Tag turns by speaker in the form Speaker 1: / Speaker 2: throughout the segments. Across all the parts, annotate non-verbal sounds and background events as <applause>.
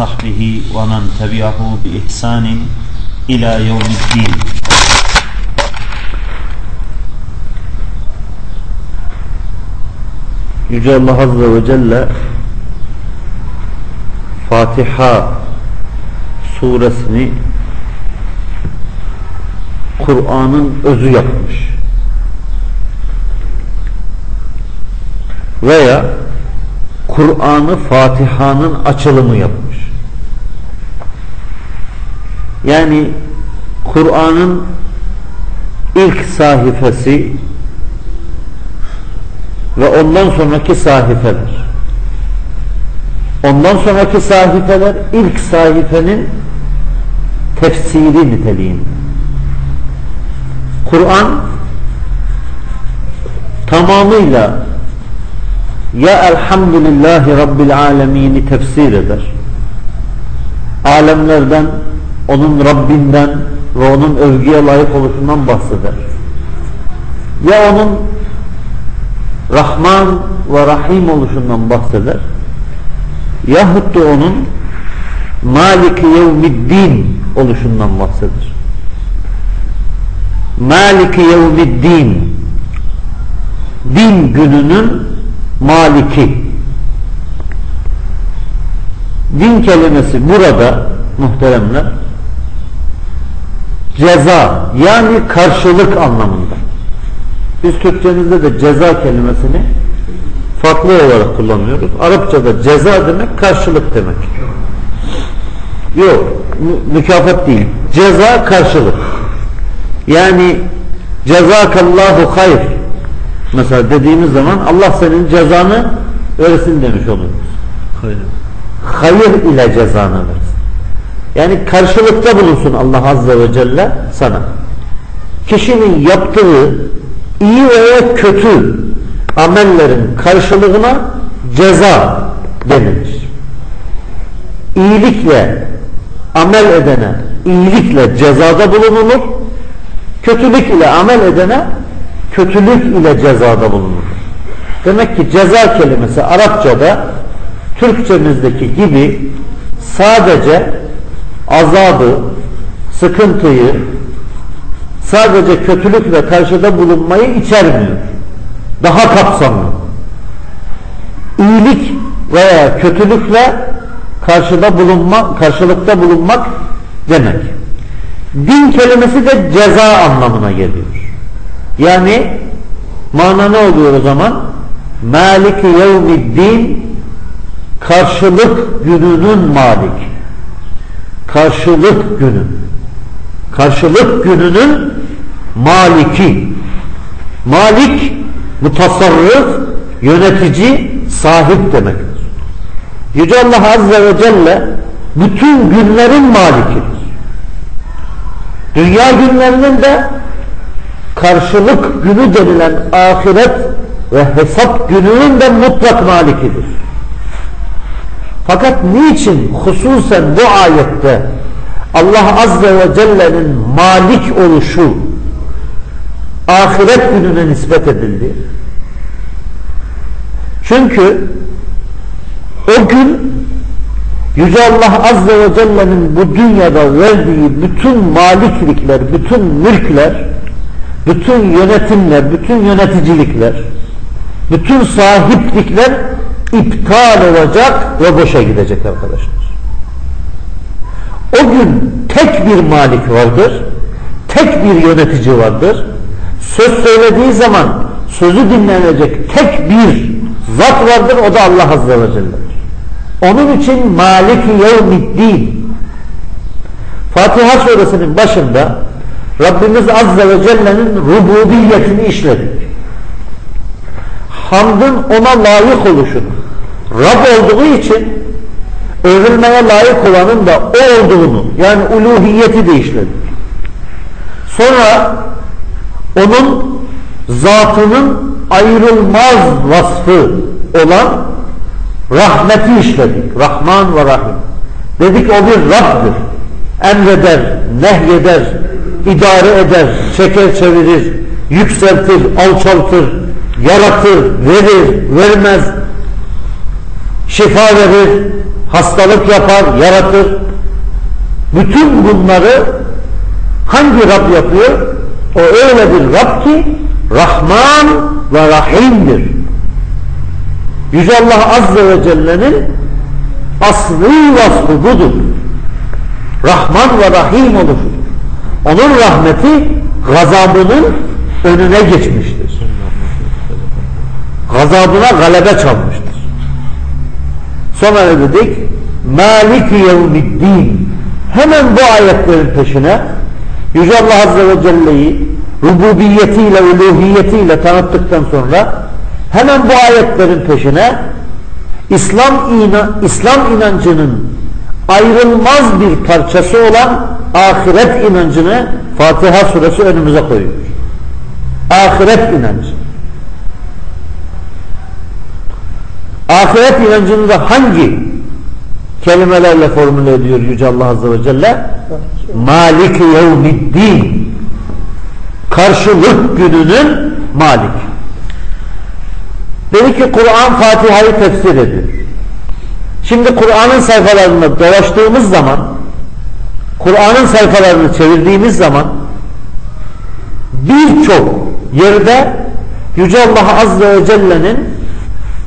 Speaker 1: وصحبه ومن تبعه بإحسان إلى يوم الدين
Speaker 2: Yüce Allah Azze ve Celle Fatiha suresini Kur'an'ın özü yapmış. Veya Kur'an'ı Fatiha'nın açılımı yapmış. Yani Kur'an'ın ilk sahifesi ve ondan sonraki sahifeler. Ondan sonraki sahifeler ilk sahifenin tefsiri niteliğinde. Kur'an tamamıyla ya elhamdülillahi rabbil alemini tefsir eder. Alemlerden, onun Rabbinden ve onun övgüye layık oluşundan bahseder. Ya onun Rahman ve Rahim oluşundan bahseder. Yahut da onun Malik-i Yevmiddin oluşundan bahseder. Malik-i Yevmiddin din gününün maliki din kelimesi burada muhteremler ceza yani karşılık anlamında biz Türkçemizde de ceza kelimesini farklı olarak kullanıyoruz. Arapçada ceza demek karşılık demek. Yok, mü mükafat değil. Ceza karşılık. Yani cezakallahu hayr mesela dediğimiz zaman Allah senin cezanı versin demiş oluyoruz. Hayır. Hayır ile cezanı versin. Yani karşılıkta bulunsun Allah Azze ve Celle sana. Kişinin yaptığı iyi veya kötü amellerin karşılığına ceza denilir. İyilikle amel edene iyilikle cezada bulunulur. Kötülük ile amel edene kötülük ile cezada bulunur. Demek ki ceza kelimesi Arapçada Türkçemizdeki gibi sadece azabı, sıkıntıyı, sadece kötülük ve karşıda bulunmayı içermiyor. Daha kapsamlı. İyilik veya kötülükle karşıda bulunma, karşılıkta bulunmak demek. Din kelimesi de ceza anlamına geliyor. Yani mana ne oluyor o zaman? Maliki yevmiddin karşılık gününün malik. Karşılık günü. Karşılık gününün maliki. Malik mutasarrıf, yönetici, sahip demektir. Yüce Allah Azze ve Celle bütün günlerin malikidir. Dünya günlerinin de karşılık günü denilen ahiret ve hesap gününün de mutlak malikidir. Fakat niçin hususen bu ayette Allah Azze ve Celle'nin malik oluşu ahiret gününe nispet edildi? Çünkü o gün Yüce Allah Azze ve Celle'nin bu dünyada verdiği bütün maliklikler, bütün mülkler, bütün yönetimler, bütün yöneticilikler, bütün sahiplikler iptal olacak ve boşa gidecek arkadaşlar. O gün tek bir malik vardır, tek bir yönetici vardır. Söz söylediği zaman sözü dinlenecek tek bir zat vardır, o da Allah Azze ve Celle'dir. Onun için Malik-i Yevmiddin Fatiha suresinin başında Rabbimiz Azze ve Celle'nin rububiyetini işledik. Hamdın ona layık oluşunu Rab olduğu için övülmeye layık olanın da o olduğunu yani uluhiyeti de. Sonra onun zatının ayrılmaz vasfı olan rahmeti işledik. Rahman ve Rahim. Dedik o bir Rabb'dir. Emreder, nehyeder, idare eder, çeker çevirir, yükseltir, alçaltır, yaratır, verir, vermez, şifa verir, hastalık yapar, yaratır. Bütün bunları hangi Rab yapıyor? O öyle bir Rab ki Rahman ve Rahim'dir. Yüce Allah Azze ve Celle'nin asli vasfı budur. Rahman ve Rahim olur. Onun rahmeti gazabının önüne geçmiştir. Gazabına galebe çalmıştır. Sonra ne dedik? Maliki yevmiddin. Hemen bu ayetlerin peşine Yüce Allah Azze ve Celle'yi rububiyetiyle, uluhiyetiyle tanıttıktan sonra hemen bu ayetlerin peşine İslam, inan, İslam inancının ayrılmaz bir parçası olan ahiret inancını Fatiha suresi önümüze koyuyor. Ahiret inancı. Ahiret inancını hangi kelimelerle formüle ediyor Yüce Allah Azze ve Celle? Malik yevmiddin. Karşılık gününün malik. Dedi ki Kur'an Fatiha'yı tefsir ediyor. Şimdi Kur'an'ın sayfalarında dolaştığımız zaman Kur'an'ın sayfalarını çevirdiğimiz zaman birçok yerde Yüce Allah Azze ve Celle'nin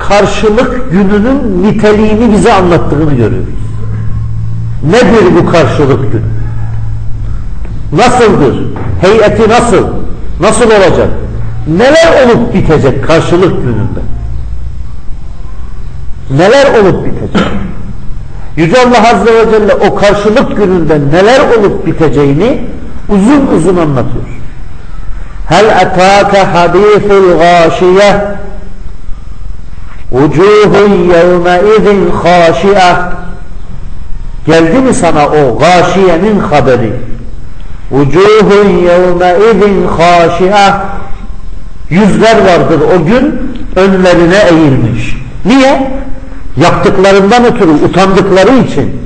Speaker 2: karşılık gününün niteliğini bize anlattığını görüyoruz. Nedir bu karşılık günü? Nasıldır? Heyeti nasıl? Nasıl olacak? Neler olup bitecek karşılık gününde? Neler olup bitecek? Yüce Allah Azze ve Celle o karşılık gününde neler olup biteceğini uzun uzun anlatıyor. Hel etâke hadîful gâşiyeh Vucuhun yevmeizin khâşi'eh Geldi mi sana o gâşiyenin haberi? Vucuhun yevmeizin khâşi'eh Yüzler vardır o gün önlerine eğilmiş. Niye? Yaptıklarından ötürü utandıkları için,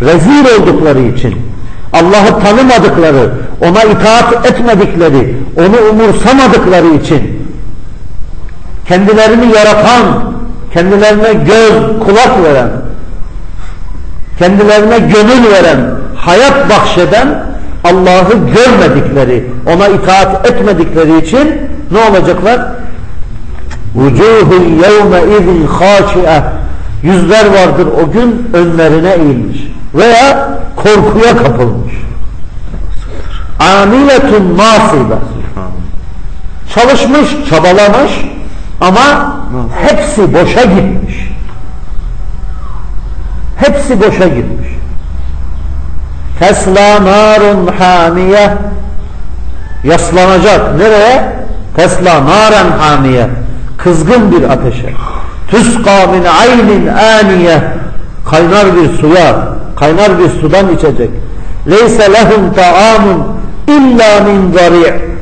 Speaker 2: rezil oldukları için, Allah'ı tanımadıkları, ona itaat etmedikleri, onu umursamadıkları için, kendilerini yaratan, kendilerine göz, kulak veren, kendilerine gönül veren, hayat bahşeden Allah'ı görmedikleri, ona itaat etmedikleri için ne olacaklar? Vucuhun yevme izin haşi'e Yüzler vardır o gün önlerine eğilmiş. Veya korkuya kapılmış. Amiletun nasibe. Çalışmış, çabalamış ama hepsi boşa gitmiş. Hepsi boşa gitmiş. Tesla narun hamiye yaslanacak. Nereye? Tesla naren hamiye kızgın bir ateşe tüska min aynin aniye kaynar bir suya kaynar bir sudan içecek leyse lehum taamun illa min zari'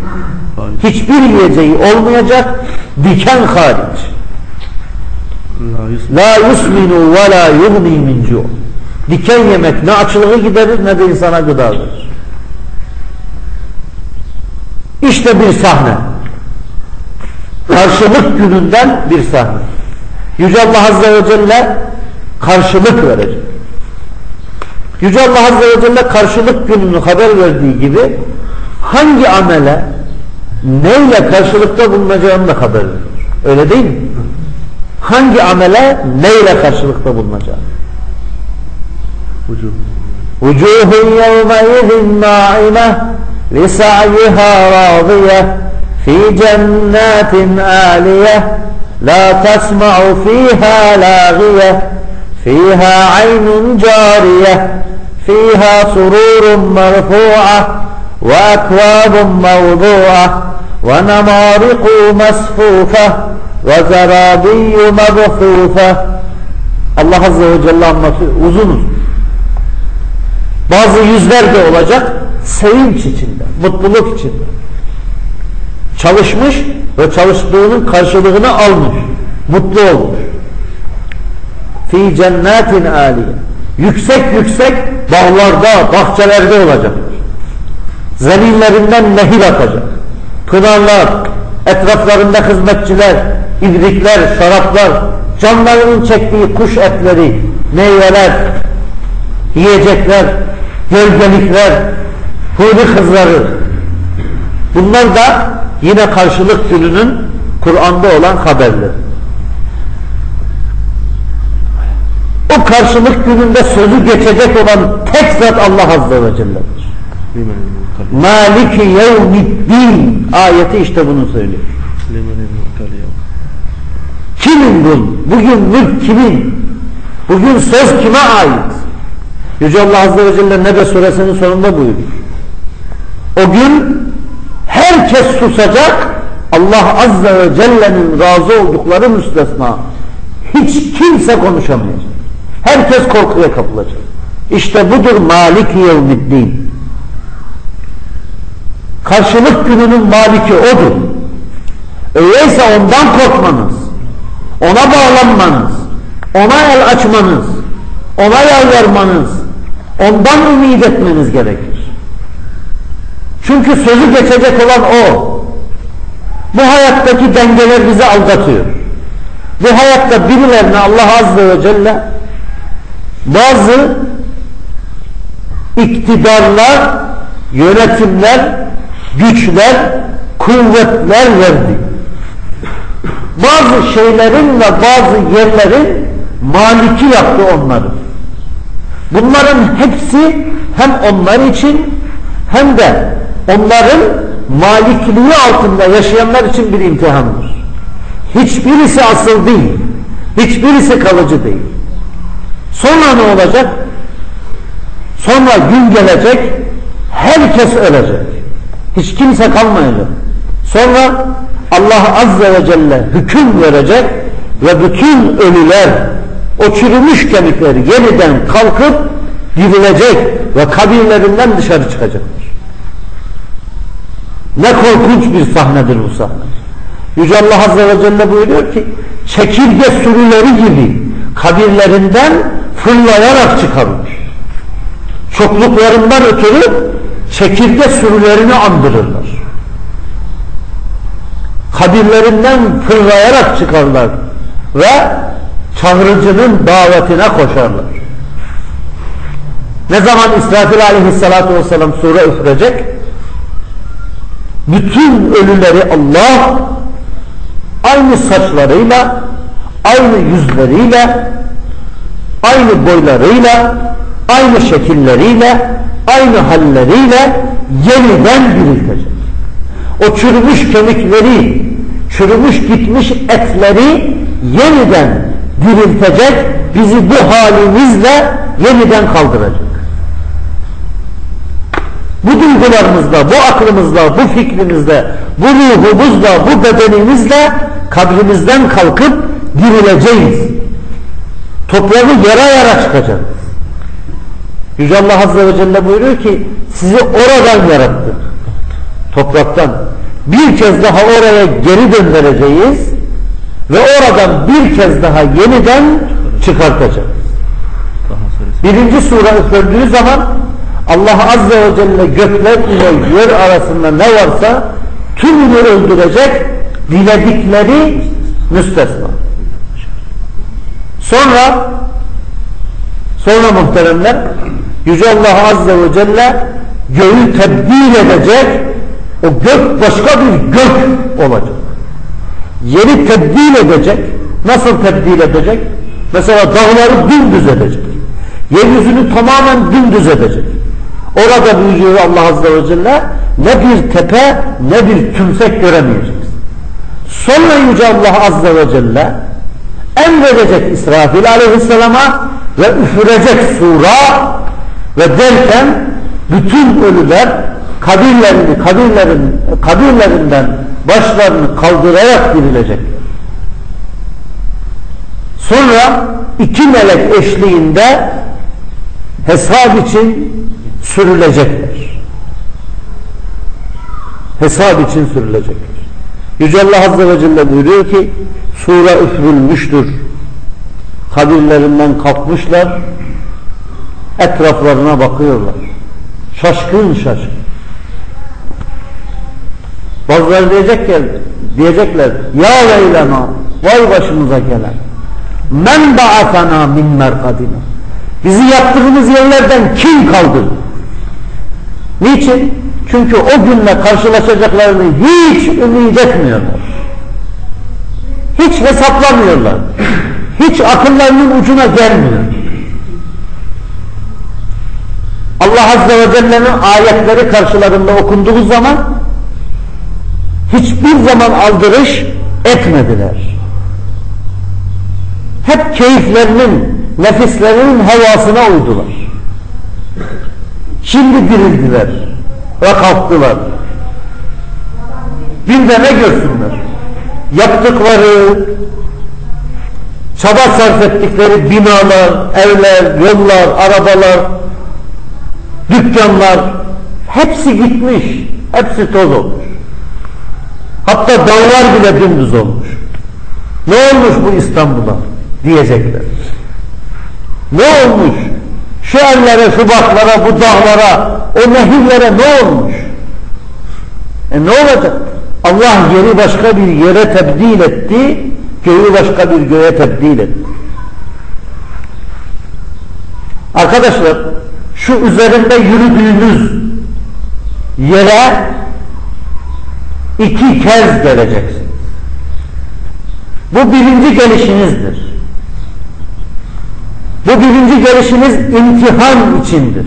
Speaker 2: hiçbir yiyeceği olmayacak diken hariç la yusminu ve la yuhni min cu' diken yemek ne açlığı giderir ne de insana gıda verir işte bir sahne karşılık gününden bir sahne. Yüce Allah Azze ve Celle karşılık verecek. Yüce Allah Azze ve Celle karşılık gününü haber verdiği gibi hangi amele neyle karşılıkta bulunacağını da haber veriyor. Öyle değil mi? Hangi amele neyle karşılıkta bulunacağını? Vücuh. Vücuhun yevmeyizin na'ime li sa'yiha fi cennetin aliyeh la tasma'u fiha lagiyeh fiha aynun cariyeh fiha sururun merfu'ah وأكواب موضوعة ونمارق مصفوفة وزرابي مبثوثة Allah Azze ve Celle anlatıyor. Uzun uzun. Bazı yüzler de olacak sevinç içinde, mutluluk içinde çalışmış ve çalıştığının karşılığını almış. Mutlu olmuş. Fi cennetin aliye. Yüksek yüksek bağlarda, bahçelerde olacak. Zeminlerinden nehir akacak. Pınarlar, etraflarında hizmetçiler, ibrikler, şaraplar, canlarının çektiği kuş etleri, meyveler, yiyecekler, gölgelikler, huri kızları. Bunlar da yine karşılık gününün Kur'an'da olan haberleri. O karşılık gününde sözü geçecek olan tek zat Allah Azze ve Celle'dir. Maliki yevmiddin ayeti işte bunu söylüyor. Kimin bu? Bugün mülk kimin? Bugün söz kime ait? Yüce Allah Azze ve Celle Nebe suresinin sonunda buyuruyor. O gün herkes susacak Allah Azze ve Celle'nin razı oldukları müstesna. Hiç kimse konuşamayacak. Herkes korkuya kapılacak. İşte budur Malik Yevmiddin. Karşılık gününün maliki odur. Öyleyse ondan korkmanız, ona bağlanmanız, ona el açmanız, ona yalvarmanız, ondan ümit etmeniz gerekir. Çünkü sözü geçecek olan o. Bu hayattaki dengeler bizi aldatıyor. Bu hayatta birilerine Allah Azze ve Celle bazı iktidarlar, yönetimler, güçler, kuvvetler verdi. Bazı şeylerin ve bazı yerlerin maliki yaptı onları. Bunların hepsi hem onlar için hem de onların malikliği altında yaşayanlar için bir imtihandır. Hiçbirisi asıl değil. Hiçbirisi kalıcı değil. Sonra ne olacak? Sonra gün gelecek, herkes ölecek. Hiç kimse kalmayacak. Sonra Allah Azze ve Celle hüküm verecek ve bütün ölüler, o çürümüş kemikler yeniden kalkıp dirilecek ve kabirlerinden dışarı çıkacaklar. Ne korkunç bir sahnedir bu sahne. Yüce Allah Azze ve Celle buyuruyor ki çekirge sürüleri gibi kabirlerinden fırlayarak çıkarmış. Çokluklarından ötürü çekirge sürülerini andırırlar. Kabirlerinden fırlayarak çıkarlar ve çağrıcının davetine koşarlar. Ne zaman İsrafil aleyhissalatu vesselam sure üfürecek? Bütün ölüleri Allah aynı saçlarıyla, aynı yüzleriyle, aynı boylarıyla, aynı şekilleriyle, aynı halleriyle yeniden diriltecek. O çürümüş kemikleri, çürümüş gitmiş etleri yeniden diriltecek, bizi bu halimizle yeniden kaldıracak. Bu duygularımızla, bu aklımızla, bu fikrimizle, bu ruhumuzla, bu bedenimizle kabrimizden kalkıp dirileceğiz. Toprağı yara yara çıkacağız. Yüce Allah Azze ve Celle buyuruyor ki sizi oradan yarattık. Topraktan. Bir kez daha oraya geri döndüreceğiz ve oradan bir kez daha yeniden çıkartacağız. Birinci sure üfürüldüğü zaman Allah Azze ve Celle gökler ile yer arasında ne varsa tümünü öldürecek diledikleri müstesna. Sonra sonra muhteremler Yüce Allah Azze ve Celle göğü tebdil edecek o gök başka bir gök olacak. Yeri tebdil edecek. Nasıl tebdil edecek? Mesela dağları dümdüz edecek. Yeryüzünü tamamen dümdüz edecek. Orada buyuruyor Allah Azze ve Celle ne bir tepe ne bir tümsek göremeyeceksin. Sonra Yüce Allah Azze ve Celle emredecek İsrafil Aleyhisselam'a ve üfürecek sura ve derken bütün ölüler kabirlerini, kabirlerin, kabirlerinden başlarını kaldırarak dirilecekler. Sonra iki melek eşliğinde hesap için sürülecekler. Hesap için sürülecekler. Yüce Allah Azze ve Celle buyuruyor ki sure üfrülmüştür. Kabirlerinden kalkmışlar. Etraflarına bakıyorlar. Şaşkın şaşkın. Bazıları diyecek ki, diyecekler ya leylema vay başımıza gelen. Men ba'atana min merkadina. Bizi yattığımız yerlerden kim kaldırdı? Niçin? Çünkü o günle karşılaşacaklarını hiç ümit etmiyorlar. Hiç hesaplamıyorlar. Hiç akıllarının ucuna gelmiyor. Allah Azze ve Celle'nin ayetleri karşılarında okunduğu zaman hiçbir zaman aldırış etmediler. Hep keyiflerinin, nefislerinin havasına uydular. Şimdi dirildiler ve kalktılar. Bir de ne görsünler? Yaptıkları, çaba sarf ettikleri binalar, evler, yollar, arabalar, dükkanlar hepsi gitmiş, hepsi toz olmuş. Hatta dağlar bile dümdüz olmuş. Ne olmuş bu İstanbul'a diyecekler. Ne olmuş? Şu evlere, şu baklara, bu dağlara, o nehirlere ne olmuş? E ne olacak? Allah yeri başka bir yere tebdil etti, göğü başka bir göğe tebdil etti. Arkadaşlar, şu üzerinde yürüdüğünüz yere iki kez geleceksiniz. Bu birinci gelişinizdir. Bu birinci gelişiniz imtihan içindir.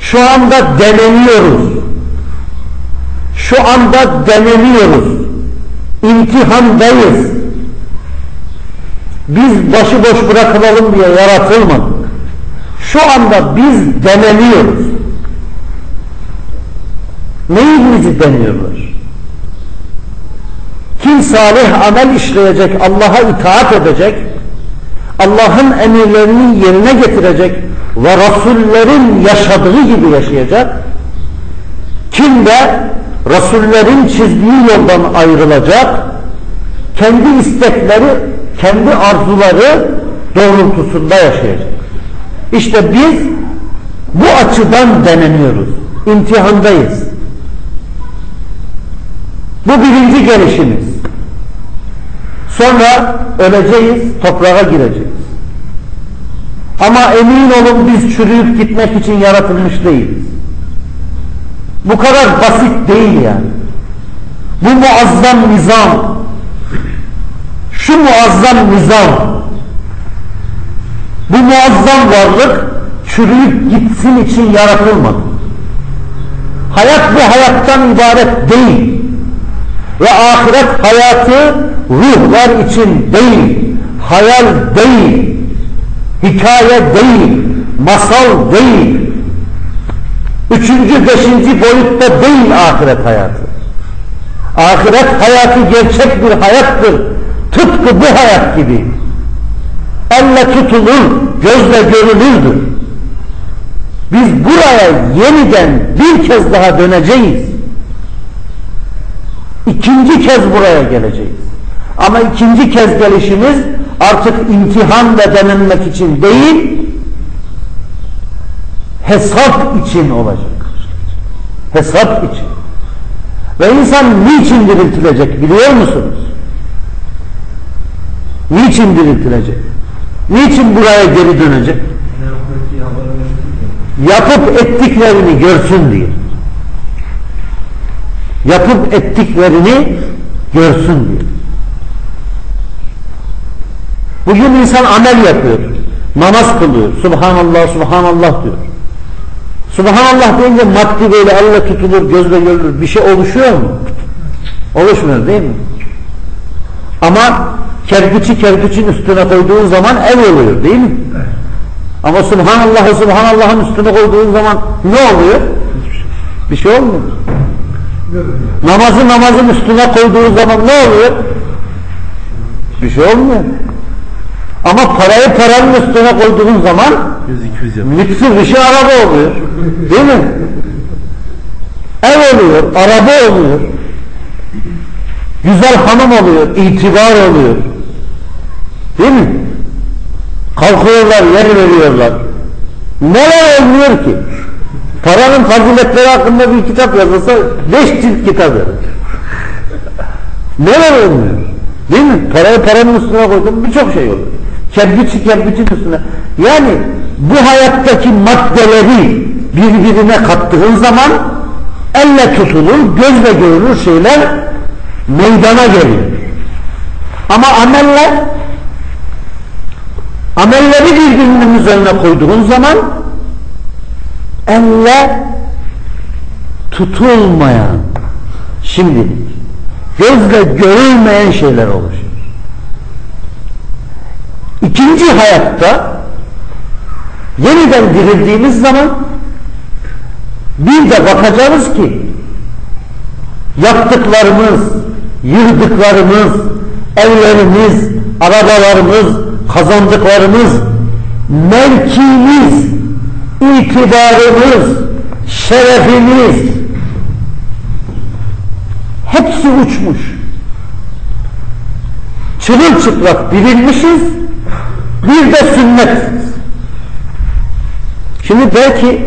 Speaker 2: Şu anda deneniyoruz. Şu anda deneniyoruz. İmtihandayız. Biz başıboş bırakılalım diye yaratılmadık. Şu anda biz deneniyoruz. Neyimizi deniyorlar? Kim salih amel işleyecek, Allah'a itaat edecek, Allah'ın emirlerini yerine getirecek ve Resullerin yaşadığı gibi yaşayacak. Kim de Resullerin çizdiği yoldan ayrılacak, kendi istekleri, kendi arzuları doğrultusunda yaşayacak. İşte biz bu açıdan deneniyoruz. İmtihandayız. Bu birinci gelişimiz. Sonra öleceğiz, toprağa gireceğiz. Ama emin olun biz çürüyüp gitmek için yaratılmış değiliz. Bu kadar basit değil yani. Bu muazzam nizam, şu muazzam nizam, bu muazzam varlık çürüyüp gitsin için yaratılmadı. Hayat bu hayattan ibaret değil. Ve ahiret hayatı ruhlar için değil, hayal değil, hikaye değil, masal değil, üçüncü, beşinci boyutta değil ahiret hayatı. Ahiret hayatı gerçek bir hayattır. Tıpkı bu hayat gibi. Elle tutulur, gözle görülürdür. Biz buraya yeniden bir kez daha döneceğiz. İkinci kez buraya geleceğiz. Ama ikinci kez gelişimiz artık imtihan ve denenmek için değil, hesap için olacak. Hesap için. Ve insan niçin diriltilecek biliyor musunuz? Niçin diriltilecek? Niçin buraya geri dönecek? Yapıp ettiklerini görsün diye. Yapıp ettiklerini görsün diye. Bugün insan amel yapıyor. Namaz kılıyor. Subhanallah, Subhanallah diyor. Subhanallah deyince maddi böyle elle tutulur, gözle görülür. Bir şey oluşuyor mu? Oluşmuyor değil mi? Ama kerpiçi kerpiçin üstüne koyduğun zaman ev oluyor değil mi? Ama Subhanallah'ı Subhanallah'ın üstüne koyduğun zaman ne oluyor? Bir şey olmuyor. Namazı namazın üstüne koyduğun zaman ne oluyor? Bir şey olmuyor. Ama parayı paranın üstüne koyduğun zaman Mitsubishi araba oluyor. Değil mi? Ev oluyor, araba oluyor. Güzel hanım oluyor, itibar oluyor. Değil mi? Kalkıyorlar, yer veriyorlar. Neler olmuyor ki? Paranın faziletleri hakkında bir kitap yazılsa beş cilt kitap verir. Neler olmuyor? Değil mi? Parayı paranın üstüne koydum birçok şey olur. Kerpiçi kerpiçin üstüne. Yani bu hayattaki maddeleri birbirine kattığın zaman elle tutulur, gözle görülür şeyler meydana geliyor. Ama ameller amelleri birbirinin üzerine koyduğun zaman elle tutulmayan şimdi gözle görülmeyen şeyler oluşuyor. İkinci hayatta yeniden dirildiğimiz zaman bir de bakacağız ki yaptıklarımız, yırdıklarımız, evlerimiz, arabalarımız, kazandıklarımız, mevkimiz, itibarımız, şerefimiz hepsi uçmuş. Çırılçıplak dirilmişiz, bir de sünnetsiz. Şimdi belki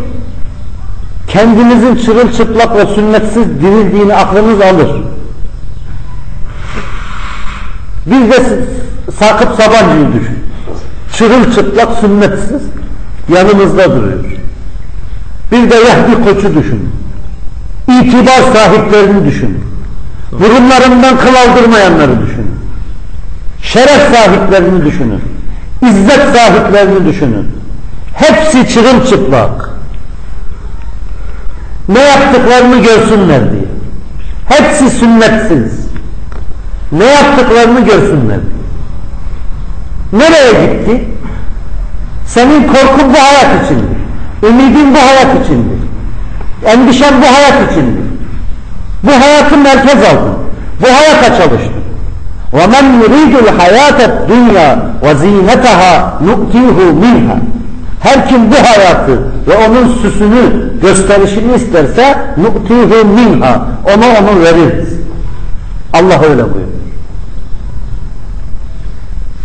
Speaker 2: kendinizin çırılçıplak ve sünnetsiz dirildiğini aklınız alır. Bir de Sakıp Sabancı'yı düşün. Çırılçıplak sünnetsiz yanımızda duruyor. Bir de Yahdi Koç'u düşün. İtibar sahiplerini düşün. Burunlarından kıl aldırmayanları düşünün. Şeref sahiplerini düşünün. İzzet sahiplerini düşünün. Hepsi çırılçıplak. Ne yaptıklarını görsünler diye. Hepsi sünnetsiz. Ne yaptıklarını görsünler diye. Nereye gitti? Senin korkun bu hayat içindir. Ümidin bu hayat içindir. Endişen bu hayat içindir. Bu hayatı merkez aldın. Bu hayata çalıştın. وَمَنْ يُرِيدُ الْحَيَاةَ الدُّنْيَا وَزِينَتَهَا نُؤْتِيهُ مِنْهَا Her kim bu hayatı ve onun süsünü, gösterişini isterse نُؤْتِيهُ minha Ona onu veririz. Allah öyle buyuruyor.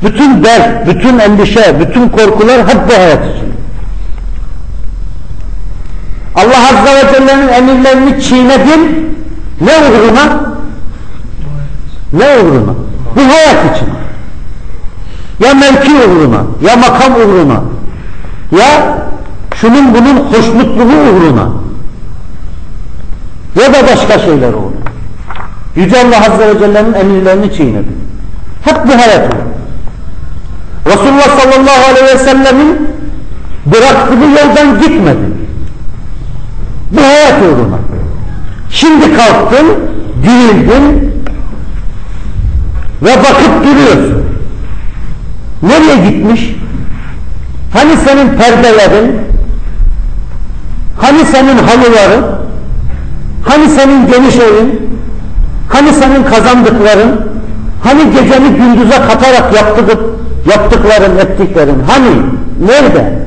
Speaker 2: Bütün dert, bütün endişe, bütün korkular hep bu hayat için. Allah Azze ve Celle'nin emirlerini çiğnedin, ne uğruna? Ne uğruna? Bu hayat için. Ya mevki uğruna, ya makam uğruna, ya şunun bunun hoşnutluğu uğruna, ya da başka şeyler uğruna. Yüce Allah Azze ve Celle'nin emirlerini çiğnedi. Hep bu hayat uğruna. Resulullah sallallahu aleyhi ve sellemin bıraktığı yoldan gitmedi. Bu hayat uğruna. Şimdi kalktın, dirildin ve bakıp duruyorsun. Nereye gitmiş? Hani senin perdelerin, hani senin halıların, hani senin geniş evin, hani senin kazandıkların, hani geceni gündüze katarak yaptık, yaptıkların, ettiklerin, hani, nerede?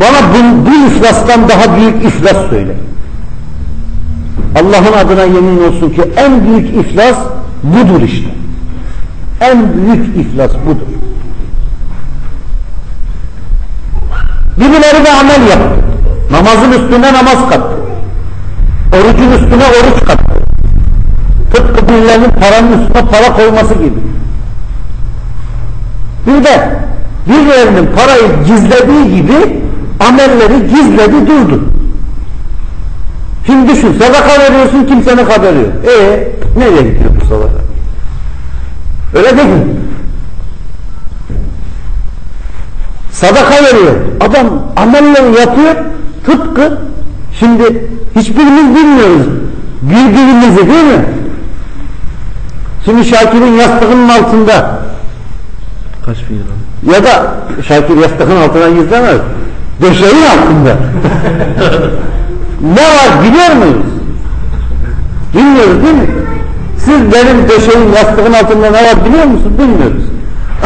Speaker 2: Bana bu, bu iflastan daha büyük iflas söyle. Allah'ın adına yemin olsun ki en büyük iflas budur işte. En büyük iflas budur. Birileri de amel yaptı. Namazın üstüne namaz kattı. Orucun üstüne oruç kattı. Tıpkı birilerinin paranın üstüne para koyması gibi. Bir de birilerinin parayı gizlediği gibi amelleri gizledi durdu. Şimdi düşün sadaka veriyorsun kimsenin haberi yok. E nereye gidiyor bu sadaka? Öyle değil mi? Sadaka veriyor. Adam amelleri yapıyor tıpkı şimdi hiçbirimiz bilmiyoruz birbirimizi değil mi? Şimdi Şakir'in yastığının altında
Speaker 3: Kaç bin
Speaker 2: ya da Şakir yastığın altına gizlemez. Döşeğin altında. ne var biliyor muyuz? Bilmiyoruz değil mi? Siz benim döşeğin yastığın altında ne var biliyor musun? Bilmiyoruz.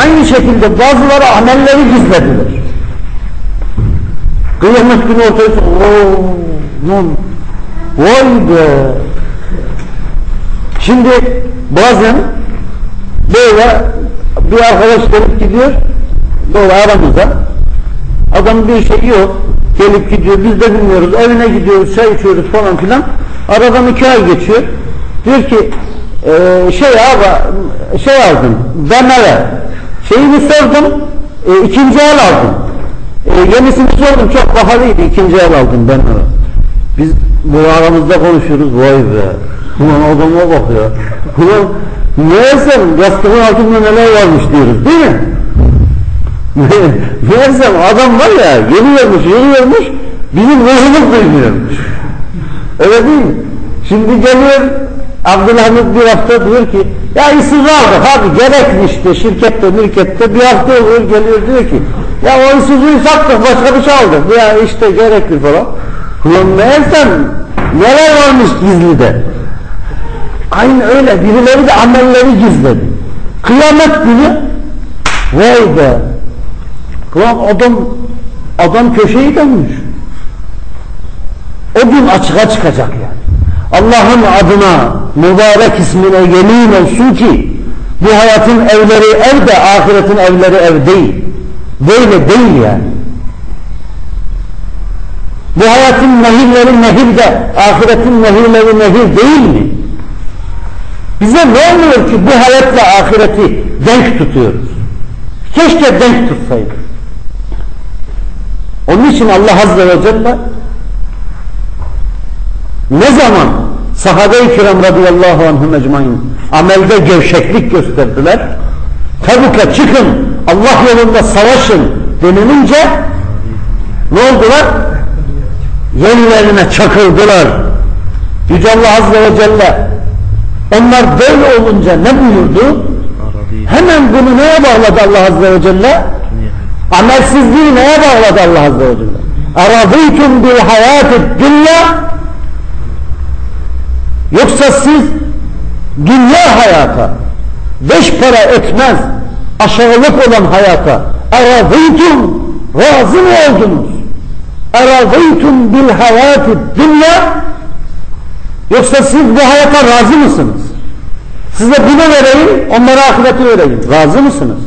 Speaker 2: Aynı şekilde bazıları amelleri gizlediler. Kıyamet günü ortaya çıkıyor. Vay be. Şimdi bazen böyle bir arkadaş gelip gidiyor böyle aramızda adam bir şey yok gelip gidiyor biz de bilmiyoruz evine gidiyoruz çay içiyoruz falan filan. Aradan iki ay geçiyor. Diyor ki Ee, şey abi şey aldım BMW şeyini sordum e, ikinci el aldım. E, yenisini sordum çok pahalıydı ikinci el aldım ben biz bu aramızda konuşuyoruz vay be. Ulan adama bak ya. Ulan meğersem yastığın altında neler varmış diyoruz değil mi <laughs> meğersem adam var ya yeni vermiş bizim ruhumuz duymuyormuş öyle değil mi şimdi geliyor Abdülhamid bir hafta diyor ki ya aldık abi gerekli işte şirkette mülkette bir hafta oluyor geliyor diyor ki ya o Isuzu'yu sattık başka bir şey aldık ya işte gerekli falan. Ulan meğersem neler varmış gizlide. Aynı öyle birileri de amelleri gizledi. Kıyamet günü vay be ulan adam adam köşeyi dönmüş. O gün açığa çıkacak yani. Allah'ın adına mübarek ismine yemin olsun ki bu hayatın evleri ev de ahiretin evleri ev değil. Böyle değil yani. Bu hayatın nehirleri nehir de ahiretin nehirleri nehir değil mi? Bize ne oluyor ki bu hayatla ahireti denk tutuyoruz? Keşke denk tutsaydık. Onun için Allah Azze ve Celle ne zaman sahabe-i kiram radıyallahu anhum ecmain amelde gevşeklik gösterdiler Tebuk'a çıkın Allah yolunda savaşın denilince ne oldular? Yerlerine çakıldılar. Yüce Allah Azze ve Celle onlar böyle olunca ne buyurdu? Hemen bunu neye bağladı Allah Azze ve Celle? Amelsizliği neye bağladı Allah Azze ve Celle? Bil hayatı dünya Yoksa siz dünya hayata, beş para etmez, aşağılık olan hayata erazıytum, razı mı oldunuz? Bil hayatı dünya Yoksa siz bu hayata razı mısınız? Size bunu vereyim, onlara ahireti vereyim. Razı mısınız?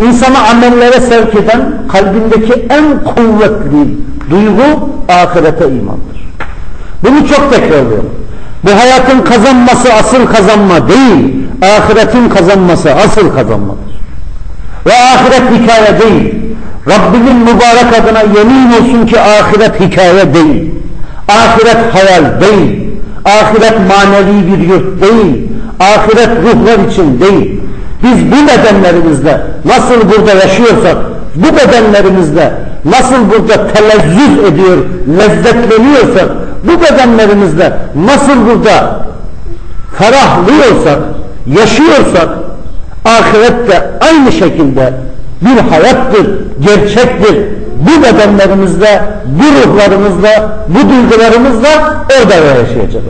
Speaker 2: İnsanı amellere sevk eden kalbindeki en kuvvetli duygu ahirete imandır. Bunu çok tekrarlıyorum. Bu hayatın kazanması asıl kazanma değil, ahiretin kazanması asıl kazanmadır. Ve ahiret hikaye değil. Rabbimin mübarek adına yemin olsun ki ahiret hikaye değil. Ahiret hayal değil. Ahiret manevi bir yurt değil. Ahiret ruhlar için değil. Biz bu bedenlerimizle nasıl burada yaşıyorsak, bu bedenlerimizle nasıl burada telezzüz ediyor, lezzetleniyorsak, bu bedenlerimizle nasıl burada ferahlıyorsak, yaşıyorsak, ahirette aynı şekilde bir hayattır, gerçektir. Bu bedenlerimizle, bu ruhlarımızla, bu duygularımızla orada yaşayacağız.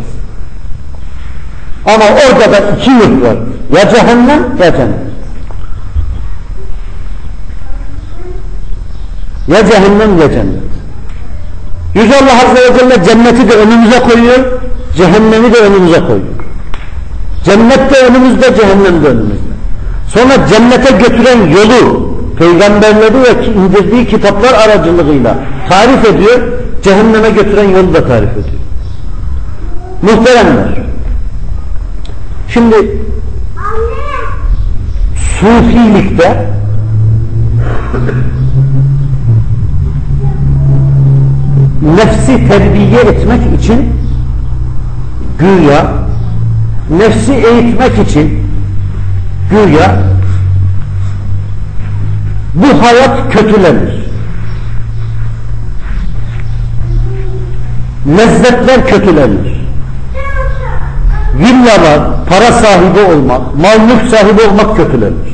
Speaker 2: Ama orada da iki yurt var. Ya cehennem ya cennet. Ya cehennem ya cennet. Yüce Allah Azze ve Celle cenneti de önümüze koyuyor, cehennemi de önümüze koyuyor. Cennet de önümüzde, cehennem de önümüzde. Sonra cennete götüren yolu peygamberleri ve indirdiği kitaplar aracılığıyla tarif ediyor, cehenneme götüren yolu da tarif ediyor. Muhteremler, Şimdi Sufilikte nefsi terbiye etmek için güya nefsi eğitmek için güya bu hayat kötülenir. Lezzetler kötülenir villalar, para sahibi olmak, mal sahibi olmak kötülenir.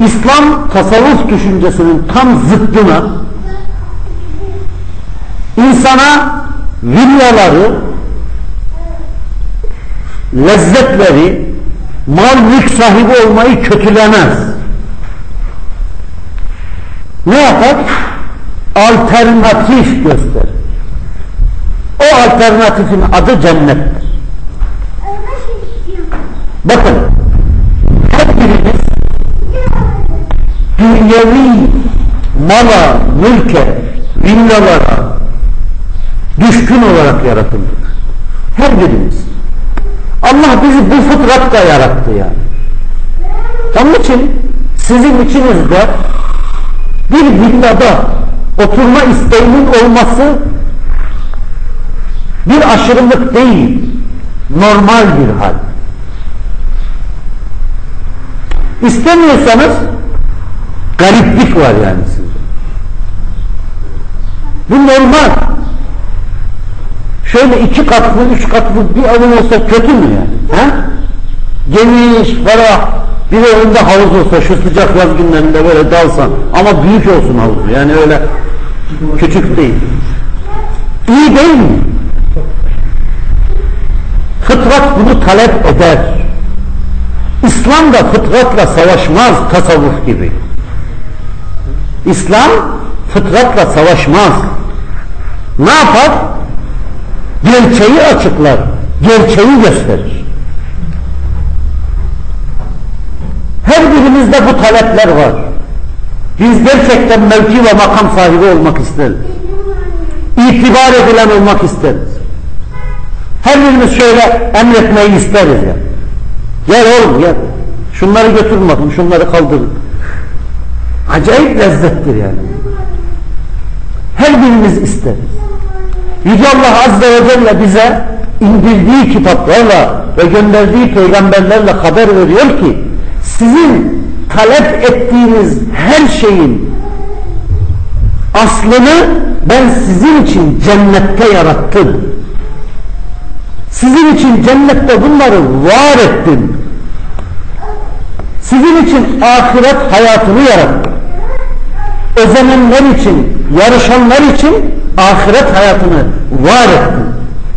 Speaker 2: İslam tasavvuf düşüncesinin tam zıddına insana villaları, lezzetleri, mal sahibi olmayı kötülemez. Ne yapar? Alternatif gösterir. O alternatifin adı cennettir. Bakın her birimiz dünyevi mala, mülke, villalara düşkün olarak yaratıldık. Her birimiz. Allah bizi bu fıtratla yarattı yani. Onun için sizin içinizde bir villada oturma isteğinin olması bir aşırılık değil, normal bir hal. İstemiyorsanız gariplik var yani sizde. Bu normal. Şöyle iki katlı, üç katlı bir olsa kötü mü yani? He? Geniş, ferah, bir evinde havuz olsa şu sıcak yaz günlerinde böyle dalsan ama büyük olsun havuzu yani öyle küçük değil. İyi değil mi? Fıtrat bunu talep eder. İslam da fıtratla savaşmaz tasavvuf gibi. İslam fıtratla savaşmaz. Ne yapar? Gerçeği açıklar. Gerçeği gösterir. Her birimizde bu talepler var. Biz gerçekten mevki ve makam sahibi olmak isteriz. İtibar edilen olmak isteriz. Her birimiz şöyle emretmeyi isteriz ya. Gel oğlum gel. Şunları götürün bakın, şunları kaldırın. Acayip lezzettir yani. Her birimiz isteriz. Yüce Allah Azze ve Celle bize indirdiği kitaplarla ve gönderdiği peygamberlerle haber veriyor ki sizin talep ettiğiniz her şeyin aslını ben sizin için cennette yarattım. Sizin için cennette bunları var ettim. Sizin için ahiret hayatını yarattım. Özenenler için, yarışanlar için ahiret hayatını var ettim.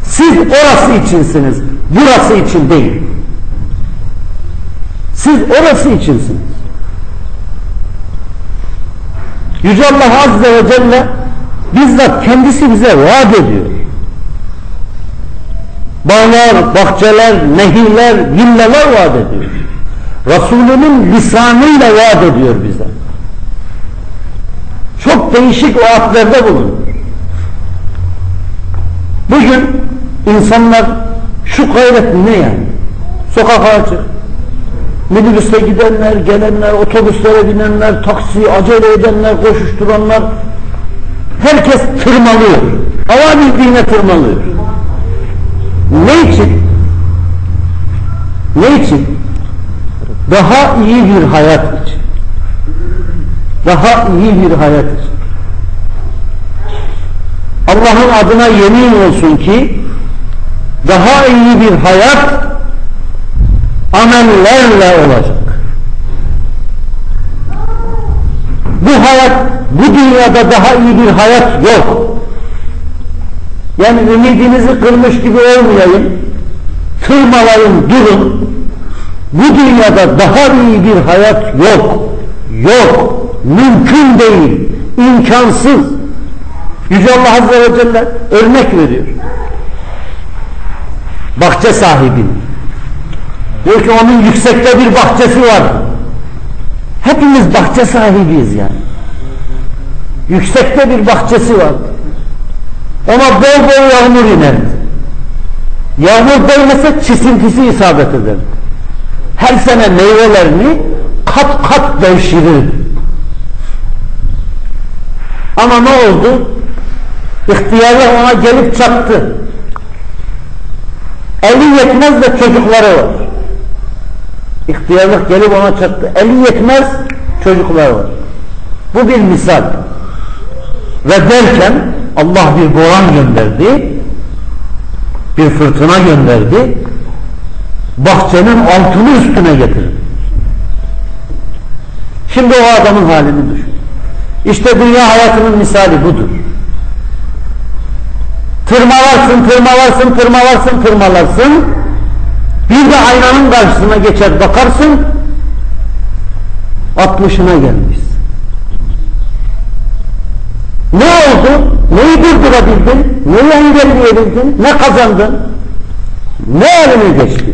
Speaker 2: Siz orası içinsiniz, burası için değil. Siz orası içinsiniz. Yüce Allah Azze ve Celle bizzat kendisi bize vaat ediyor. Bağlar, bahçeler, nehirler, villalar vaat ediyor. Resulünün lisanıyla vaat ediyor bize. Çok değişik vaatlerde bulunuyor. Bugün insanlar şu gayret ne yani? Sokağa açık, minibüse gidenler, gelenler, otobüslere binenler, taksi, acele edenler, koşuşturanlar herkes tırmalıyor. Hava bildiğine tırmalıyor. Ne için? Ne için? Daha iyi bir hayat için. Daha iyi bir hayat için. Allah'ın adına yemin olsun ki daha iyi bir hayat amellerle olacak. Bu hayat, bu dünyada daha iyi bir hayat yok. Yani ümidinizi kırmış gibi olmayayım. Tırmalayın, durun. Bu dünyada daha iyi bir hayat yok. Yok. Mümkün değil. imkansız. Yüce Allah Azze ve Celle örnek veriyor. Bahçe sahibinin. Diyor ki onun yüksekte bir bahçesi var. Hepimiz bahçe sahibiyiz yani. Yüksekte bir bahçesi var. Ona bol bol yağmur iner. Yağmur değmese çisintisi isabet eder. Her sene meyvelerini kat kat devşirir. Ama ne oldu? İhtiyarlar ona gelip çattı. Eli yetmez de çocukları var. İhtiyarlık gelip ona çattı. Eli yetmez çocuklar var. Bu bir misal. Ve derken Allah bir boran gönderdi. Bir fırtına gönderdi. Bahçenin altını üstüne getirdi. Şimdi o adamın halini düşün. İşte dünya hayatının misali budur. Tırmalarsın, tırmalarsın, tırmalarsın, tırmalarsın. Bir de aynanın karşısına geçer bakarsın. Altmışına gelmişsin. Ne oldu? Neyi durdurabildin? Neyi engelleyebildin? Ne kazandın? Ne eline geçti?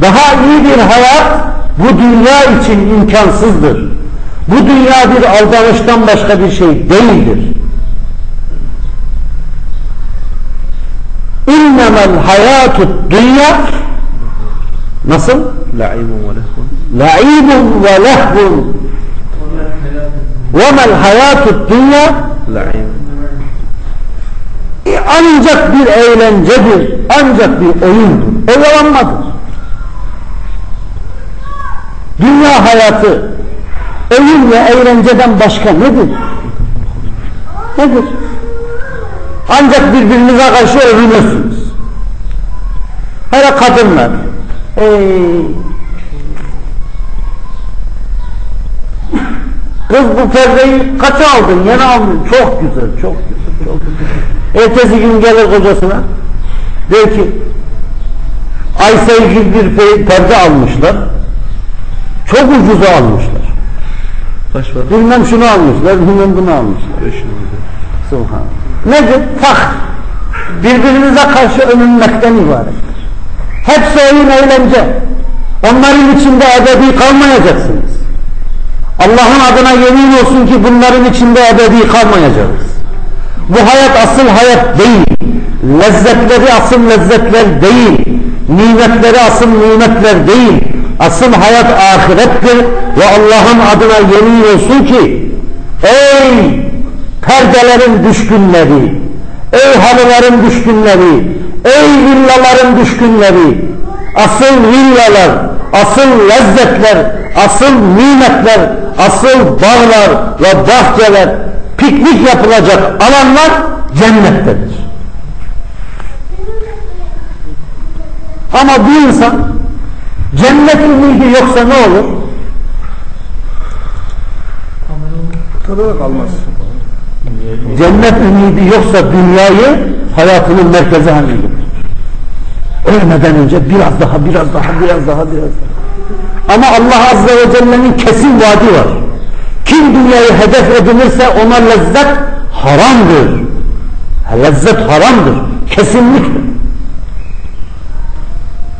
Speaker 2: Daha iyi bir hayat bu dünya için imkansızdır. Bu dünya bir aldanıştan başka bir şey değildir. İnnemel hayatut dünya nasıl?
Speaker 3: La'ibun ve lehvun.
Speaker 2: Ve mel hayatut dünya
Speaker 3: La'ibun.
Speaker 2: ancak bir eğlencedir, ancak bir oyundur. Oyalanmadır. Dünya hayatı oyun ve eğlenceden başka nedir? Nedir? Ancak birbirinize karşı övünürsünüz. Hele kadınlar. Ey, Kız bu perdeyi kaça aldın? Yeni aldın. Çok güzel, çok güzel, çok güzel. Ertesi gün gelir kocasına. Der ki Aysel gibi bir pe- perde almışlar. Çok ucuza almışlar.
Speaker 3: Kaç var?
Speaker 2: Bilmem şunu almışlar, bilmem bunu almışlar.
Speaker 3: 500 lira.
Speaker 2: Subhanallah. Nedir? Fah. Birbirinize karşı övünmekten ibarettir. Hepsi oyun eğlence. Onların içinde ebedi kalmayacaksınız. Allah'ın adına yemin olsun ki bunların içinde ebedi kalmayacağız. Bu hayat asıl hayat değil. Lezzetleri asıl lezzetler değil. Nimetleri asıl nimetler değil. Asıl hayat ahirettir ve Allah'ın adına yemin olsun ki ey perdelerin düşkünleri, ey halıların düşkünleri, ey villaların düşkünleri, asıl villalar, asıl lezzetler, asıl nimetler, asıl bağlar ve bahçeler, piknik yapılacak alanlar cennettedir. Ama bir insan cennet ümidi yoksa ne olur?
Speaker 3: Tadına kalmaz.
Speaker 2: Cennet ümidi yoksa dünyayı hayatının merkezi haline. Ölmeden önce biraz daha, biraz daha, biraz daha, biraz daha. Ama Allah Azze ve Celle'nin kesin vaadi var. Kim dünyayı hedef edinirse ona lezzet haramdır. Ha, Lezzet haramdır. Kesinlikle.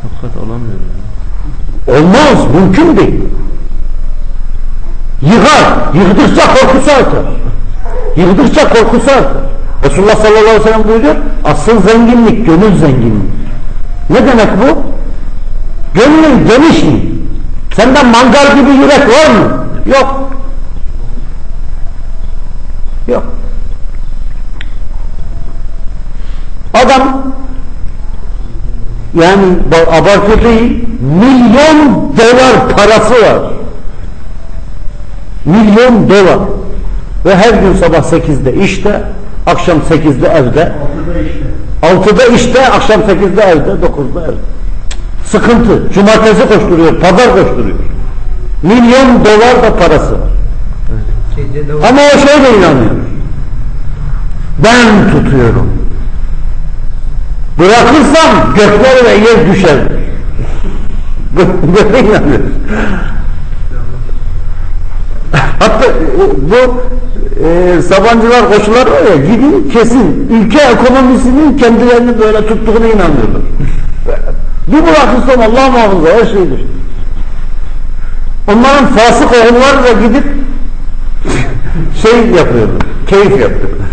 Speaker 3: Hakikat alamıyorum.
Speaker 2: Olmaz, mümkün değil. Yıkar, yıktıkça korkusu artar. Yıktıkça korkusu artar. Resulullah sallallahu aleyhi ve sellem buyuruyor, asıl zenginlik gönül zenginliği. Ne demek bu? Gönlün geniş mi? Sende mangal gibi yürek var mı? Yok. Yok. Adam yani abartı değil milyon dolar parası var. Milyon dolar. Ve her gün sabah 8'de işte, akşam 8'de evde. 6'da işte, akşam 8'de evde, 9'da evde. Sıkıntı. Cumartesi koşturuyor, pazar koşturuyor. Milyon dolar da parası var. Ama o şöyle inanıyor. Ben tutuyorum. Bırakırsam gökler ve yer düşer. Böyle inanıyor. Hatta bu e, Sabancılar koşular var gidin kesin ülke ekonomisinin kendilerini böyle tuttuğuna inanıyorlar. Bir bırakırsam Allah muhafaza her şeydir. Onların fasık oğulları da gidip <laughs> şey yapıyorlar, keyif yapıyorlar.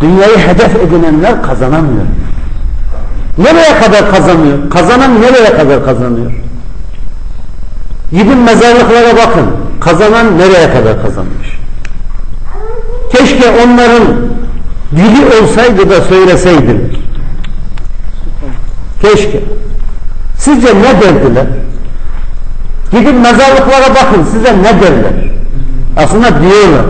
Speaker 2: Dünyayı hedef edinenler kazanamıyor. Nereye kadar kazanıyor? Kazanan nereye kadar kazanıyor? Gidin mezarlıklara bakın. Kazanan nereye kadar kazanmış? Keşke onların dili olsaydı da söyleseydiler. Keşke. Sizce ne derdiler? Gidin mezarlıklara bakın size ne derler? Aslında diyorlar.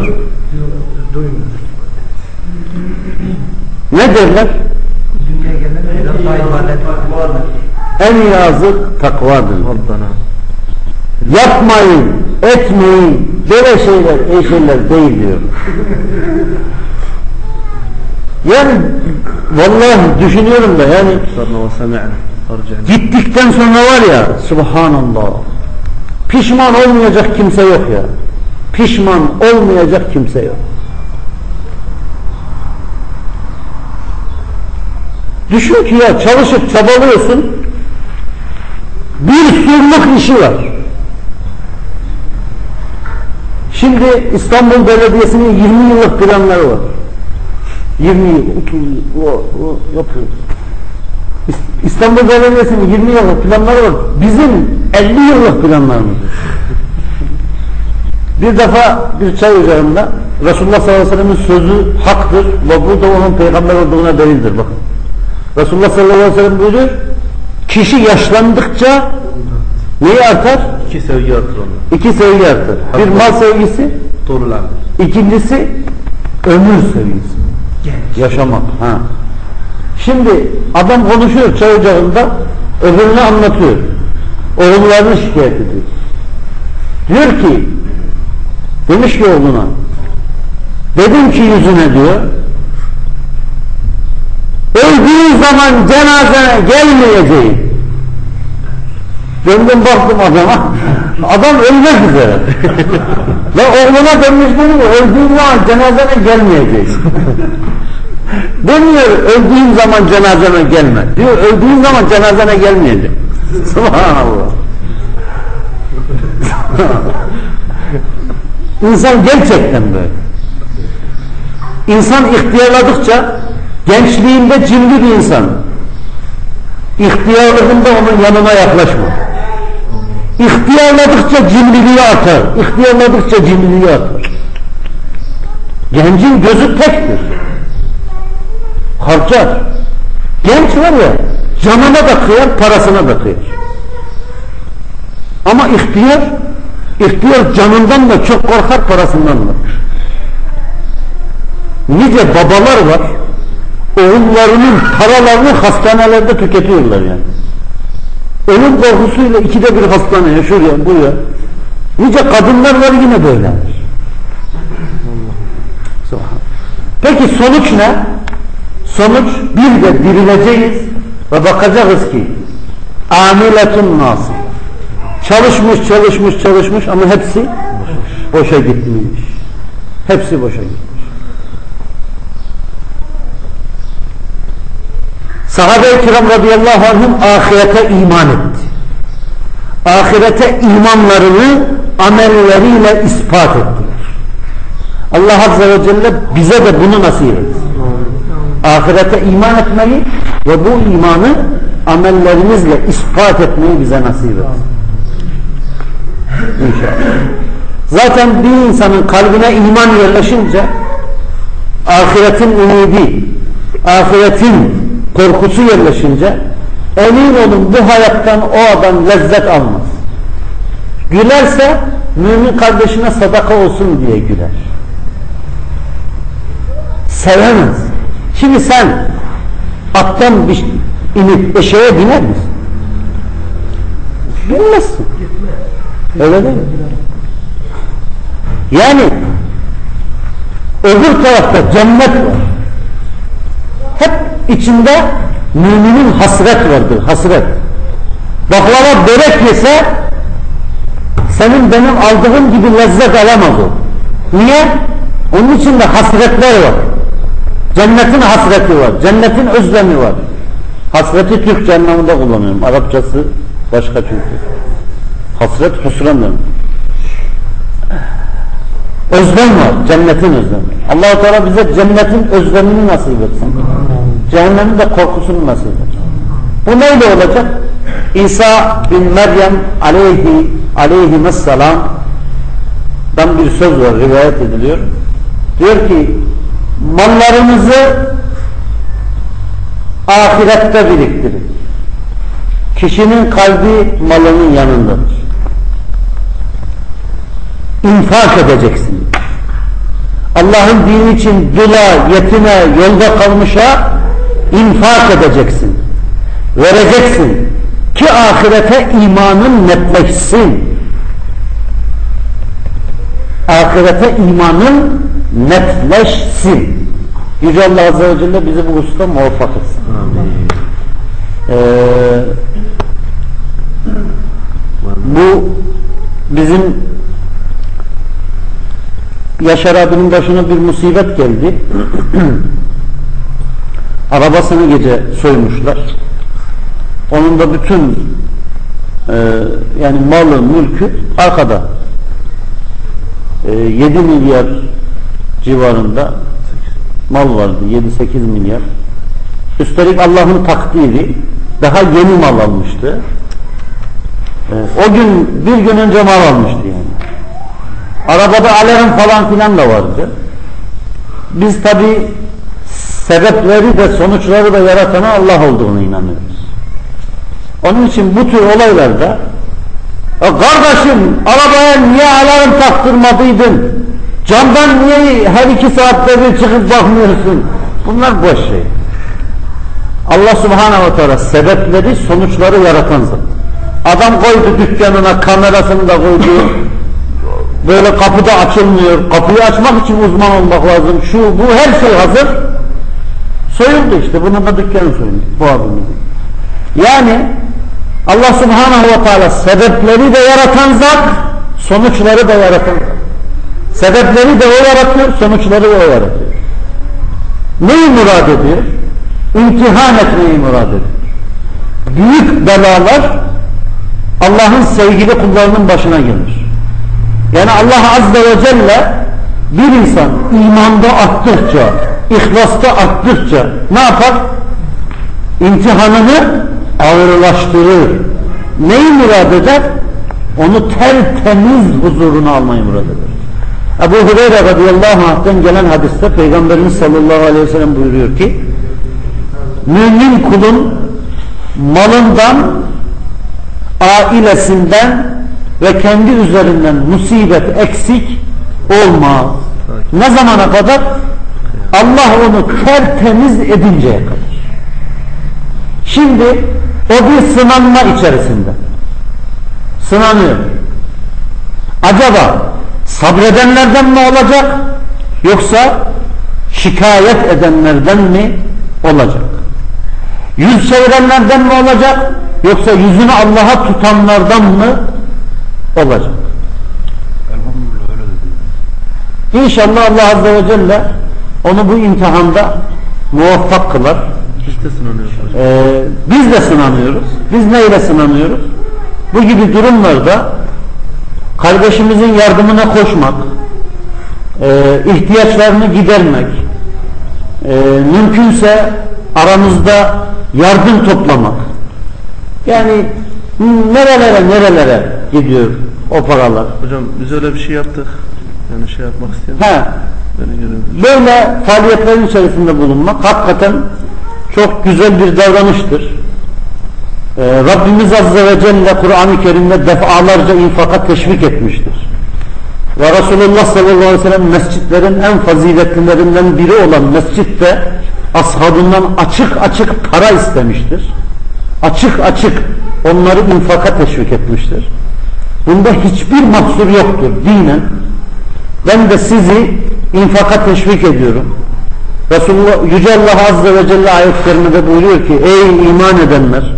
Speaker 2: Ne derler? En iyi azık takvadır.
Speaker 3: Rabbana.
Speaker 2: Yapmayın, etmeyin, böyle şeyler, iyi şeyler değil diyor. Yani vallahi düşünüyorum da yani gittikten sonra var ya subhanallah pişman olmayacak kimse yok ya. Pişman olmayacak kimse yok. Düşün ki ya çalışıp çabalıyorsun bir sürülük işi var. Şimdi İstanbul Belediyesi'nin 20 yıllık planları var. 20 yıl, 30 yıl o, o yapıyor. İs- İstanbul Belediyesi'nin 20 yıllık planları var. Bizim 50 yıllık planlarımız. Bir defa bir çay üzerinde Resulullah sallallahu aleyhi ve sellem'in sözü haktır ve bu da onun peygamber olduğuna delildir. Bakın. Resulullah sallallahu aleyhi ve sellem buyuruyor kişi yaşlandıkça neyi artar?
Speaker 3: İki sevgi artır onda.
Speaker 2: İki sevgi artar. Bir mal sevgisi,
Speaker 3: Doğrulandır.
Speaker 2: ikincisi ömür sevgisi. Yaşamak. Ha. Şimdi adam konuşuyor çay ocağında öbürünü anlatıyor. Oğullarını şikayet ediyor. Diyor ki demiş ki oğluna dedim ki yüzüne diyor öldüğün zaman cenazene gelmeyeceğim. Döndüm baktım adama. Adam ölmek üzere. Ve oğluna dönmüş dedi ki öldüğün zaman cenazene gelmeyeceğiz. Demiyor öldüğün zaman cenazeme gelme. Diyor öldüğün zaman cenazene gelmeyecek. <laughs> Subhanallah. <laughs> İnsan gerçekten böyle. İnsan ihtiyarladıkça gençliğinde cimri bir insan. İhtiyarlığında onun yanına yaklaşma. İhtiyarladıkça cimriliği artar. İhtiyarladıkça cimriliği artar. Gencin gözü tektir. Harcar. Genç var ya canına da kıyar, parasına da kıyar. Ama ihtiyar, ihtiyar canından da çok korkar, parasından da. Nice babalar var, oğullarının paralarını hastanelerde tüketiyorlar yani. Ölüm korkusuyla ikide bir hastaneye, şuraya, buraya. Nice kadınlar var yine böyle. Peki sonuç ne? Sonuç bir de dirileceğiz ve bakacağız ki amiletun nasıl. Çalışmış, çalışmış, çalışmış ama hepsi boşa gitmiş. Hepsi boşa gitmiş. Sahabe-i kiram radıyallahu anhum ahirete iman etti. Ahirete imanlarını amelleriyle ispat ettiler. Allah Azze ve Celle bize de bunu nasip etsin. Ahirete iman etmeyi ve bu imanı amellerimizle ispat etmeyi bize nasip etsin. İnşallah. Zaten bir insanın kalbine iman yerleşince ahiretin ümidi, ahiretin korkusu yerleşince emin olun bu hayattan o adam lezzet almaz. Gülerse mümin kardeşine sadaka olsun diye güler. Sevemez. Şimdi sen attan bir, inip eşeğe biner misin? Binmezsin. Öyle değil mi? Yani öbür tarafta cennet var. Hep içinde müminin hasret vardır, hasret. Baklava börek yese senin benim aldığım gibi lezzet alamaz o. Niye? Onun içinde hasretler var. Cennetin hasreti var. Cennetin özlemi var. Hasreti Türkçe anlamında kullanıyorum. Arapçası başka çünkü. Hasret husran demek. Özlem var. Cennetin özlemi. allah Teala bize cennetin özlemini nasip etsin. Cehennemin de korkusunu nasip etsin. Bu neyle olacak? İsa bin Meryem aleyhi aleyhisselam dan bir söz var rivayet ediliyor. Diyor ki mallarınızı ahirette biriktirin. Kişinin kalbi malının yanındadır. İnfak edeceksin. Allah'ın dini için dula, yetime, yolda kalmışa infak edeceksin. Vereceksin. Ki ahirete imanın netleşsin. Ahirete imanın netleşsin. Yüce Allah Azze ve Celle bizi bu hususta muvaffak etsin. Ee, bu bizim Yaşar abinin başına bir musibet geldi. <clears throat> Arabasını gece soymuşlar. Onun da bütün e, yani malı, mülkü arkada. E, 7 milyar civarında mal vardı 7-8 milyar. Üstelik Allah'ın takdiri daha yeni mal almıştı. Ee, o gün bir gün önce mal almıştı yani. Arabada alarm falan filan da vardı. Biz tabi sebepleri de sonuçları da yaratana Allah olduğunu inanıyoruz. Onun için bu tür olaylarda "Ya kardeşim arabaya niye alarm taktırmadıydın? Camdan niye her iki saatte bir çıkıp bakmıyorsun? Bunlar boş şey. Allah subhanahu ve teala sebepleri sonuçları yaratan zat. Adam koydu dükkanına kamerasını da koydu. Böyle kapıda açılmıyor. Kapıyı açmak için uzman olmak lazım. Şu bu her şey hazır. Soyuldu işte. Bunun da dükkanı soyuldu. Bu abimizin. Yani Allah subhanahu ve teala sebepleri de yaratan zat, sonuçları da yaratan zat. Sebepleri de o yaratıyor, sonuçları da o yaratıyor. Neyi murad ediyor? İmtihan etmeyi murad ediyor. Büyük belalar Allah'ın sevgili kullarının başına gelir. Yani Allah Azze ve Celle bir insan imanda arttıkça, ihlasta arttıkça ne yapar? İmtihanını ağırlaştırır. Neyi murad eder? Onu tertemiz huzuruna almayı murad eder. Ebu Hureyre radıyallahu anh'tan gelen hadiste Peygamberimiz sallallahu aleyhi ve sellem buyuruyor ki mümin kulun malından ailesinden ve kendi üzerinden musibet eksik olmaz. Ne zamana kadar? Allah onu tertemiz edinceye kadar. Şimdi o bir sınanma içerisinde. Sınanıyor. Acaba sabredenlerden mi olacak yoksa şikayet edenlerden mi olacak? Yüz çevirenlerden mi olacak yoksa yüzünü Allah'a tutanlardan mı olacak? İnşallah Allah Azze ve Celle onu bu imtihanda muvaffak kılar.
Speaker 3: Biz de sınanıyoruz.
Speaker 2: Ee, biz de sınanıyoruz. Biz neyle sınanıyoruz? Bu gibi durumlarda kardeşimizin yardımına koşmak, e, ihtiyaçlarını gidermek, e, mümkünse aramızda yardım toplamak. Yani nerelere nerelere gidiyor o paralar.
Speaker 3: Hocam biz öyle bir şey yaptık. Yani şey yapmak beni görebilir.
Speaker 2: Böyle faaliyetlerin içerisinde bulunmak hakikaten çok güzel bir davranıştır. Ee, Rabbimiz Azze ve Celle Kur'an-ı Kerim'de defalarca infaka teşvik etmiştir. Ve Resulullah sallallahu aleyhi ve sellem mescitlerin en faziletlilerinden biri olan mescitte ashabından açık açık para istemiştir. Açık açık onları infaka teşvik etmiştir. Bunda hiçbir mahsur yoktur dinen. Ben de sizi infaka teşvik ediyorum. Resulullah, Yüce Allah Azze ve Celle ayetlerinde de buyuruyor ki ey iman edenler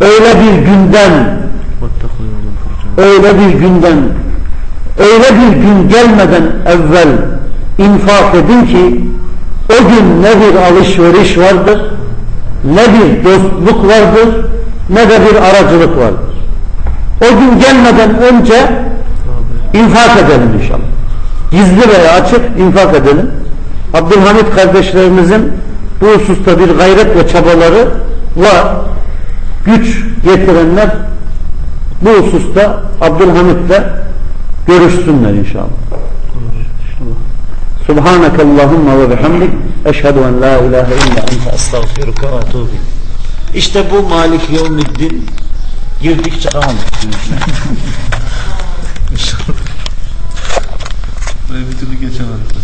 Speaker 2: öyle bir günden öyle bir günden öyle bir gün gelmeden evvel infak edin ki o gün ne bir alışveriş vardır ne bir dostluk vardır ne de bir aracılık vardır. O gün gelmeden önce infak edelim inşallah. Gizli veya açık infak edelim. Abdülhamit kardeşlerimizin bu hususta bir gayret ve çabaları var. Güç getirenler bu hususta Abdülhamit'le görüşsünler inşallah. Subhaneke Allahumma ve bihamdik eşhedü en la ilahe illa ente estağfiruke ve etûbü İşte bu Malik Yevmiddin girdikçe aman <laughs>
Speaker 3: Buraya bir türlü geçemedik.